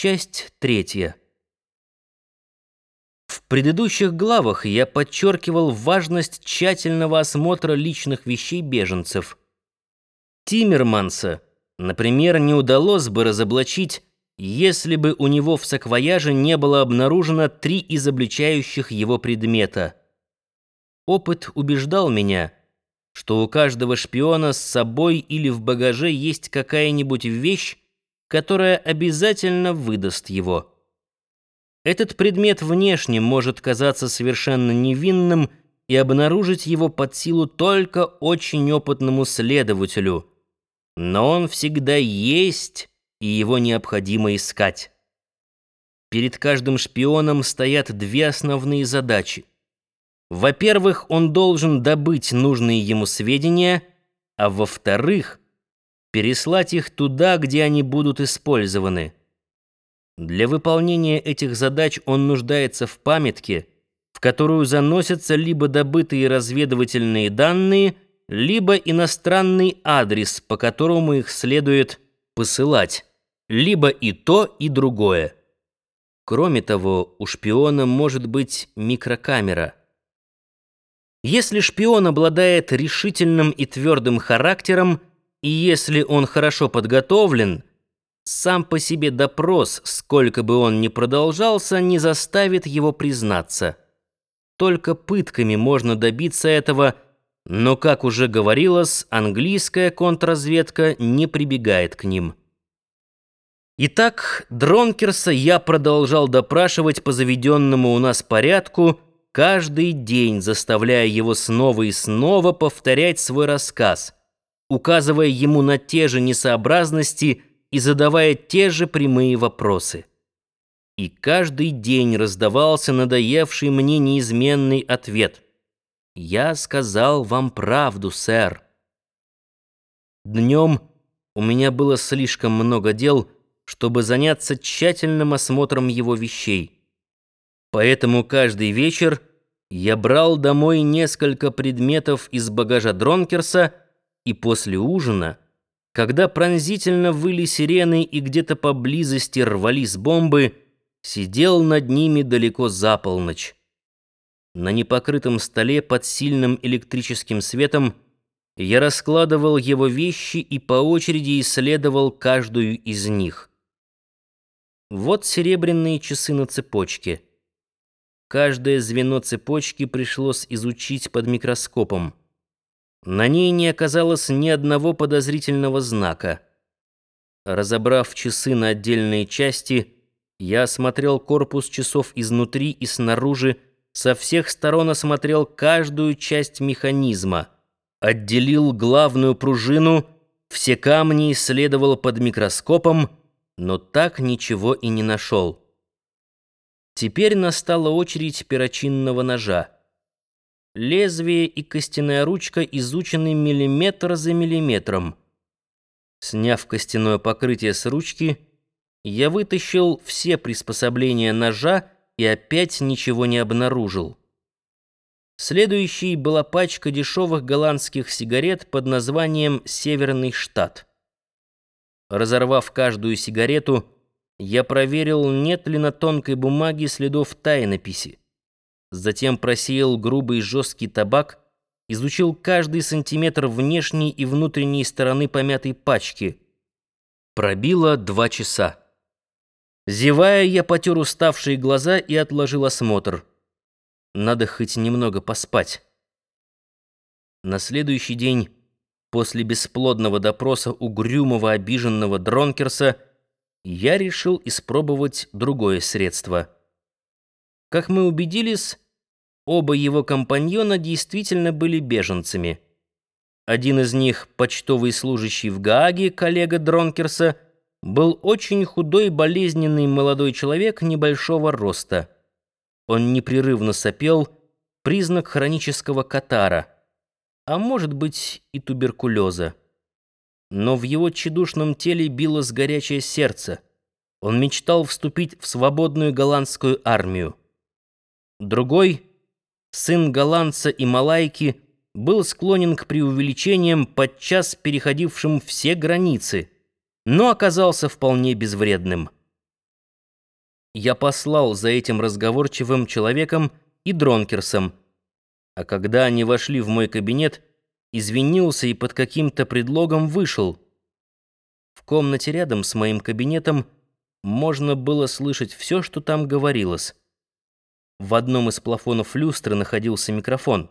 Часть третья. В предыдущих главах я подчеркивал важность тщательного осмотра личных вещей беженцев. Тиммерманса, например, не удалось бы разоблачить, если бы у него в саквояже не было обнаружено три изобличающих его предмета. Опыт убеждал меня, что у каждого шпиона с собой или в багаже есть какая-нибудь вещь, которая обязательно выдаст его. Этот предмет внешне может казаться совершенно невинным и обнаружить его под силу только очень опытному следователю. Но он всегда есть, и его необходимо искать. Перед каждым шпионом стоят две основные задачи. Во-первых, он должен добыть нужные ему сведения, а во-вторых, переслать их туда, где они будут использованы. Для выполнения этих задач он нуждается в памятке, в которую заносятся либо добытые разведывательные данные, либо иностранный адрес, по которому их следует посылать, либо и то, и другое. Кроме того, у шпиона может быть микрокамера. Если шпион обладает решительным и твердым характером, и если он хорошо подготовлен, сам по себе допрос, сколько бы он ни продолжался, не заставит его признаться. Только пытками можно добиться этого, но, как уже говорилось, английская контрразведка не прибегает к ним. Итак, Дронкерса я продолжал допрашивать по заведенному у нас порядку, каждый день заставляя его снова и снова повторять свой рассказ – указывая ему на те же несообразности и задавая те же прямые вопросы. И каждый день раздавался надоевший мне неизменный ответ. «Я сказал вам правду, сэр». Днем у меня было слишком много дел, чтобы заняться тщательным осмотром его вещей. Поэтому каждый вечер я брал домой несколько предметов из багажа Дронкерса — и после ужина, когда пронзительно выли сирены и где-то поблизости рвались бомбы, сидел над ними далеко за полночь. На непокрытом столе под сильным электрическим светом я раскладывал его вещи и по очереди исследовал каждую из них. Вот серебряные часы на цепочке. Каждое звено цепочки пришлось изучить под микроскопом. На ней не оказалось ни одного подозрительного знака. Разобрав часы на отдельные части, я осмотрел корпус часов изнутри и снаружи, со всех сторон осмотрел каждую часть механизма, отделил главную пружину, все камни исследовал под микроскопом, но так ничего и не нашел. Теперь настала очередь перочинного ножа. Лезвие и костяная ручка изучены миллиметр за миллиметром. Сняв костяное покрытие с ручки, я вытащил все приспособления ножа и опять ничего не обнаружил. Следующей была пачка дешевых голландских сигарет под названием «Северный штат». Разорвав каждую сигарету, я проверил, нет ли на тонкой бумаге следов тайнописи затем просеял грубый жесткий табак, изучил каждый сантиметр внешней и внутренней стороны помятой пачки. Пробило два часа. Зевая, я потер уставшие глаза и отложил осмотр. Надо хоть немного поспать. На следующий день, после бесплодного допроса угрюмого обиженного Дронкерса, я решил испробовать другое средство — как мы убедились, оба его компаньона действительно были беженцами. Один из них, почтовый служащий в Гааге, коллега Дронкерса, был очень худой, болезненный молодой человек небольшого роста. Он непрерывно сопел, признак хронического катара, а может быть и туберкулеза. Но в его тщедушном теле билось горячее сердце. Он мечтал вступить в свободную голландскую армию. Другой, сын голландца и малайки, был склонен к преувеличениям, подчас переходившим все границы, но оказался вполне безвредным. я послал за этим разговорчивым человеком и Дронкерсом, а когда они вошли в мой кабинет, извинился и под каким-то предлогом вышел. В комнате рядом с моим кабинетом можно было слышать все, что там говорилось. В одном из плафонов люстры находился микрофон.